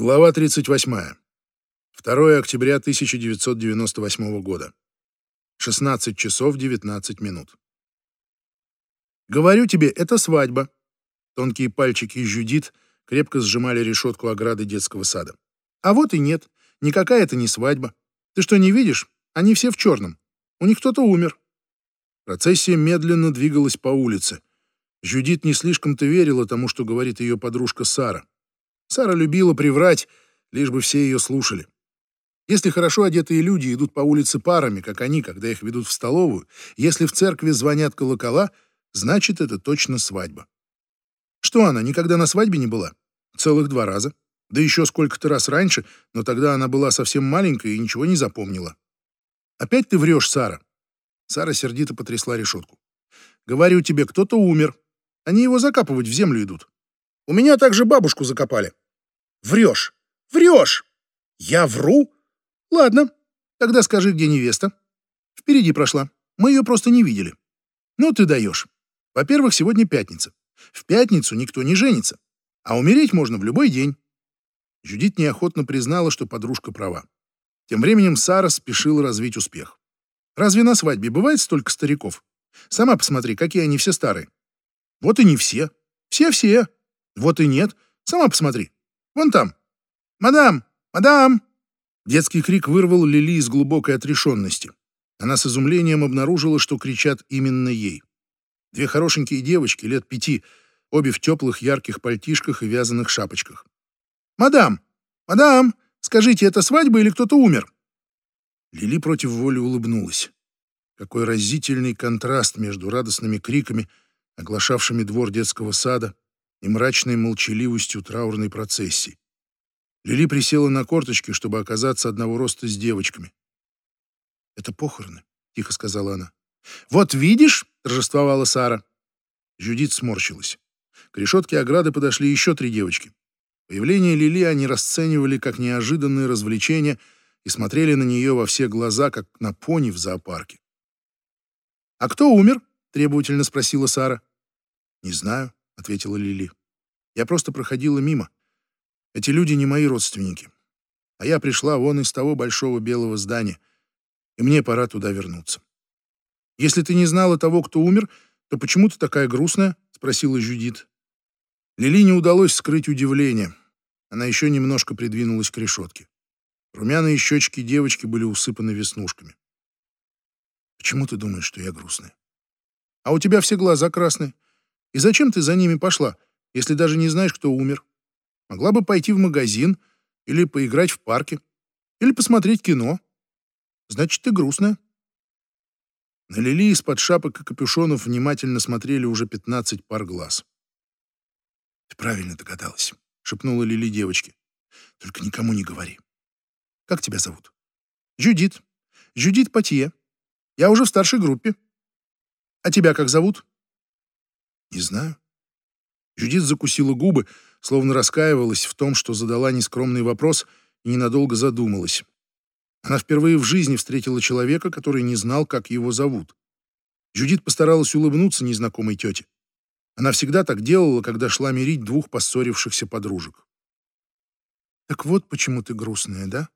Глава 38. 2 октября 1998 года. 16 часов 19 минут. Говорю тебе, это свадьба. Тонкие пальчики Жюдит крепко сжимали решетку ограды детского сада. А вот и нет, никакая это не свадьба. Ты что, не видишь? Они все в черном. У них кто-то умер. Процессия медленно двигалась по улице. Жюдит не слишком-то верила тому, что говорит ее подружка Сара. Сара любила приврать, лишь бы все ее слушали. Если хорошо одетые люди идут по улице парами, как они, когда их ведут в столовую, если в церкви звонят колокола, значит, это точно свадьба. Что она, никогда на свадьбе не была? Целых два раза. Да еще сколько-то раз раньше, но тогда она была совсем маленькая и ничего не запомнила. «Опять ты врешь, Сара?» Сара сердито потрясла решетку. «Говорю тебе, кто-то умер. Они его закапывать в землю идут. У меня также бабушку закопали. Врешь! Врешь! Я вру? Ладно, тогда скажи, где невеста. Впереди прошла. Мы ее просто не видели. Ну ты даешь. Во-первых, сегодня пятница. В пятницу никто не женится. А умереть можно в любой день. Жюдит неохотно признала, что подружка права. Тем временем Сара спешила развить успех. Разве на свадьбе бывает столько стариков? Сама посмотри, какие они все старые. Вот и не все. Все-все. Вот и нет. Сама посмотри. Вон там. Мадам! Мадам! Детский крик вырвал Лили из глубокой отрешенности. Она с изумлением обнаружила, что кричат именно ей. Две хорошенькие девочки, лет пяти, обе в теплых ярких пальтишках и вязаных шапочках. «Мадам! Мадам! Скажите, это свадьба или кто-то умер?» Лили против воли улыбнулась. Какой разительный контраст между радостными криками, оглашавшими двор детского сада, и мрачной молчаливостью траурной процессии. Лили присела на корточки, чтобы оказаться одного роста с девочками. «Это похороны», — тихо сказала она. «Вот видишь!» — торжествовала Сара. Жюдит сморщилась. К решетке ограды подошли еще три девочки. Появление Лили они расценивали как неожиданное развлечение и смотрели на нее во все глаза, как на пони в зоопарке. «А кто умер?» — требовательно спросила Сара. «Не знаю ответила Лили. Я просто проходила мимо. Эти люди не мои родственники. А я пришла вон из того большого белого здания, и мне пора туда вернуться. Если ты не знала того, кто умер, то почему ты такая грустная? спросила Жюдит. Лили не удалось скрыть удивление. Она еще немножко придвинулась к решетке. Румяные щечки девочки были усыпаны веснушками. Почему ты думаешь, что я грустная? А у тебя все глаза красные. И зачем ты за ними пошла, если даже не знаешь, кто умер? Могла бы пойти в магазин или поиграть в парке, или посмотреть кино. Значит, ты грустная. На Лили из-под шапок и капюшонов внимательно смотрели уже пятнадцать пар глаз. «Ты правильно догадалась», — шепнула Лили девочке. «Только никому не говори. Как тебя зовут?» «Жюдит. Жюдит Патье. Я уже в старшей группе. А тебя как зовут?» Не знаю. Жюдит закусила губы, словно раскаивалась в том, что задала нескромный вопрос и ненадолго задумалась. Она впервые в жизни встретила человека, который не знал, как его зовут. Жюдит постаралась улыбнуться незнакомой тете. Она всегда так делала, когда шла мирить двух поссорившихся подружек. «Так вот почему ты грустная, да?»